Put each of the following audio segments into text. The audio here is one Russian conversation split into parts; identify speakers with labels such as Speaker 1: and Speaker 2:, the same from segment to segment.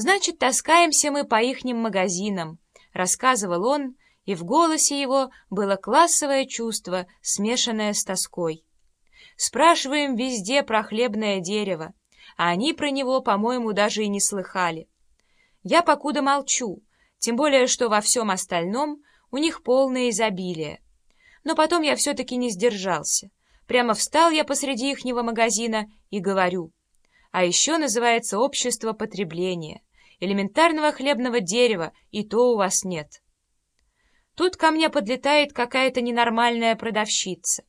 Speaker 1: «Значит, таскаемся мы по ихним магазинам», — рассказывал он, и в голосе его было классовое чувство, смешанное с тоской. «Спрашиваем везде про хлебное дерево, а они про него, по-моему, даже и не слыхали. Я покуда молчу, тем более, что во всем остальном у них полное изобилие. Но потом я все-таки не сдержался. Прямо встал я посреди ихнего магазина и говорю. А еще называется общество потребления. Элементарного хлебного дерева и то у вас нет. Тут ко мне подлетает какая-то ненормальная продавщица,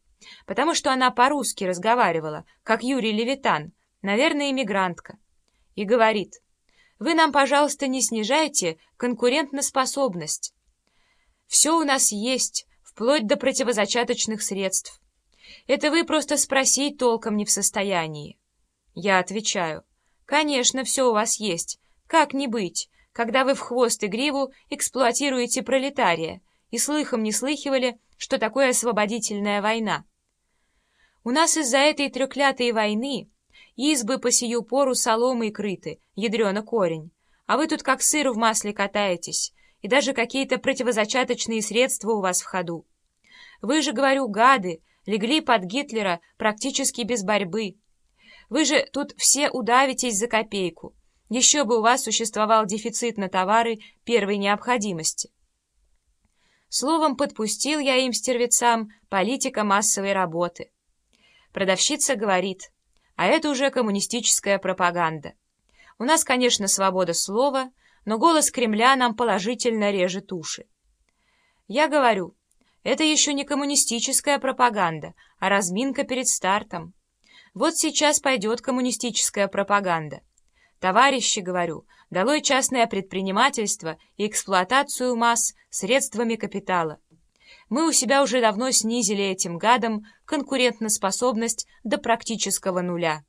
Speaker 1: потому что она по-русски разговаривала, как Юрий Левитан, наверное, иммигрантка, и говорит, «Вы нам, пожалуйста, не снижайте конкурентоспособность. Все у нас есть, вплоть до противозачаточных средств. Это вы просто спросить толком не в состоянии». Я отвечаю, «Конечно, все у вас есть, как не быть, когда вы в хвост и гриву эксплуатируете пролетария и слыхом не слыхивали, что такое освободительная война? У нас из-за этой треклятой войны избы по сию пору соломой крыты, ядрена корень, а вы тут как сыр в масле катаетесь, и даже какие-то противозачаточные средства у вас в ходу. Вы же, говорю, гады, легли под Гитлера практически без борьбы. Вы же тут все удавитесь за копейку, еще бы у вас существовал дефицит на товары первой необходимости. Словом, подпустил я им, стервецам, политика массовой работы. Продавщица говорит, а это уже коммунистическая пропаганда. У нас, конечно, свобода слова, но голос Кремля нам положительно режет уши. Я говорю, это еще не коммунистическая пропаганда, а разминка перед стартом. Вот сейчас пойдет коммунистическая пропаганда. Товарищи, говорю, долой частное предпринимательство и эксплуатацию масс средствами капитала. Мы у себя уже давно снизили этим гадам конкурентоспособность до практического нуля.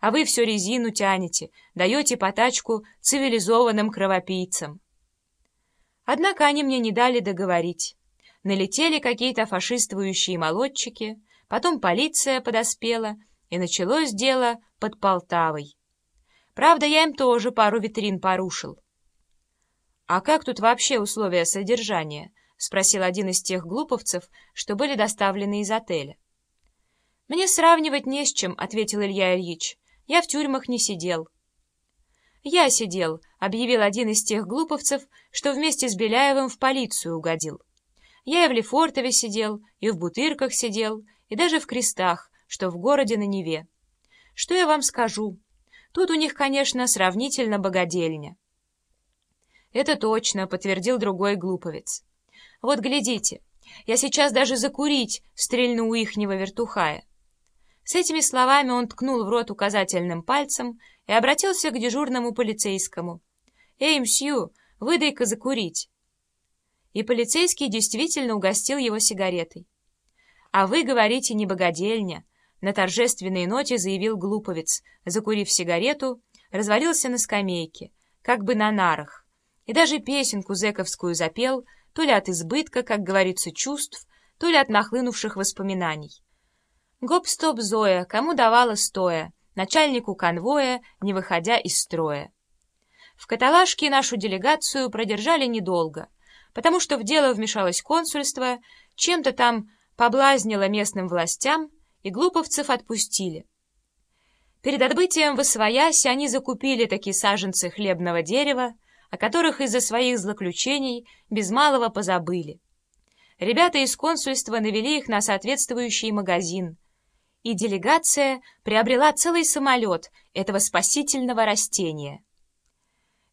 Speaker 1: А вы все резину тянете, даете потачку цивилизованным кровопийцам. Однако они мне не дали договорить. Налетели какие-то фашистующие молодчики, потом полиция подоспела, и началось дело под Полтавой. Правда, я им тоже пару витрин порушил. — А как тут вообще условия содержания? — спросил один из тех глуповцев, что были доставлены из отеля. — Мне сравнивать не с чем, — ответил Илья Ильич. — Я в тюрьмах не сидел. — Я сидел, — объявил один из тех глуповцев, что вместе с Беляевым в полицию угодил. Я и в Лефортове сидел, и в Бутырках сидел, и даже в Крестах, что в городе на Неве. Что я вам скажу? Тут у них, конечно, сравнительно богадельня. «Это точно», — подтвердил другой глуповец. «Вот глядите, я сейчас даже закурить стрельну у ихнего вертухая». С этими словами он ткнул в рот указательным пальцем и обратился к дежурному полицейскому. «Эй, мсью, выдай-ка закурить». И полицейский действительно угостил его сигаретой. «А вы говорите не богадельня», на торжественной ноте заявил глуповец, закурив сигарету, развалился на скамейке, как бы на нарах, и даже песенку зэковскую запел, то ли от избытка, как говорится, чувств, то ли от нахлынувших воспоминаний. Гоп-стоп Зоя, кому давала стоя, начальнику конвоя, не выходя из строя. В каталажке нашу делегацию продержали недолго, потому что в дело вмешалось консульство, чем-то там поблазнило местным властям, и глуповцев отпустили. Перед отбытием в Освоясь они закупили такие саженцы хлебного дерева, о которых из-за своих злоключений без малого позабыли. Ребята из консульства навели их на соответствующий магазин, и делегация приобрела целый самолет этого спасительного растения.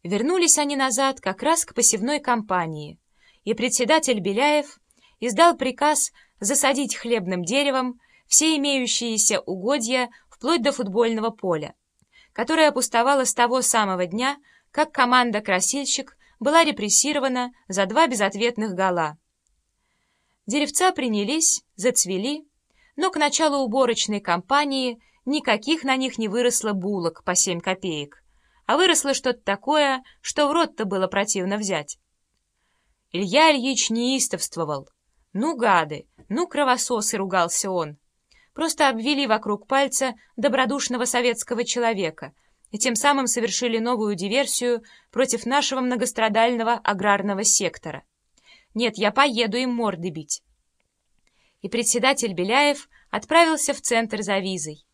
Speaker 1: Вернулись они назад как раз к посевной кампании, и председатель Беляев издал приказ засадить хлебным деревом все имеющиеся угодья вплоть до футбольного поля, которое опустовало с того самого дня, как команда «Красильщик» была репрессирована за два безответных гола. Деревца принялись, зацвели, но к началу уборочной кампании никаких на них не выросло булок по семь копеек, а выросло что-то такое, что в рот-то было противно взять. Илья Ильич неистовствовал. «Ну, гады! Ну, кровососы!» — ругался он просто обвели вокруг пальца добродушного советского человека, и тем самым совершили новую диверсию против нашего многострадального аграрного сектора. Нет, я поеду им морды бить. И председатель Беляев отправился в центр за визой.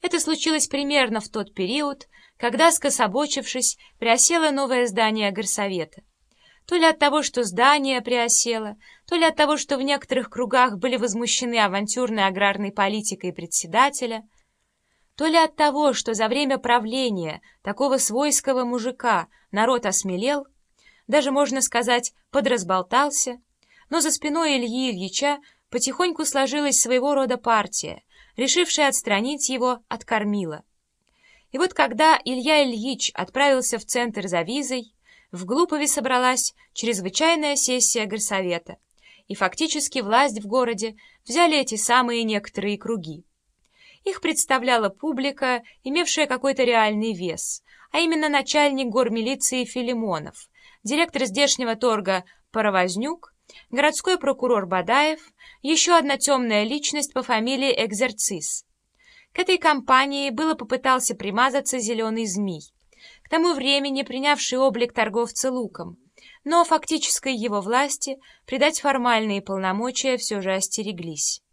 Speaker 1: Это случилось примерно в тот период, когда, скособочившись, приосело новое здание горсовета. То ли от того, что здание приосело, то ли от того, что в некоторых кругах были возмущены авантюрной аграрной политикой председателя, то ли от того, что за время правления такого свойского мужика народ осмелел, даже, можно сказать, подразболтался, но за спиной Ильи Ильича потихоньку сложилась своего рода партия, решившая отстранить его от кормила. И вот когда Илья Ильич отправился в центр за визой, в Глупове собралась чрезвычайная сессия горсовета, и фактически власть в городе взяли эти самые некоторые круги. Их представляла публика, имевшая какой-то реальный вес, а именно начальник гормилиции Филимонов, директор здешнего торга Паровознюк, городской прокурор Бадаев, еще одна темная личность по фамилии Экзерцис. К этой компании было попытался примазаться зеленый змей, к тому времени принявший облик торговца луком, но фактической его власти придать формальные полномочия все же остереглись.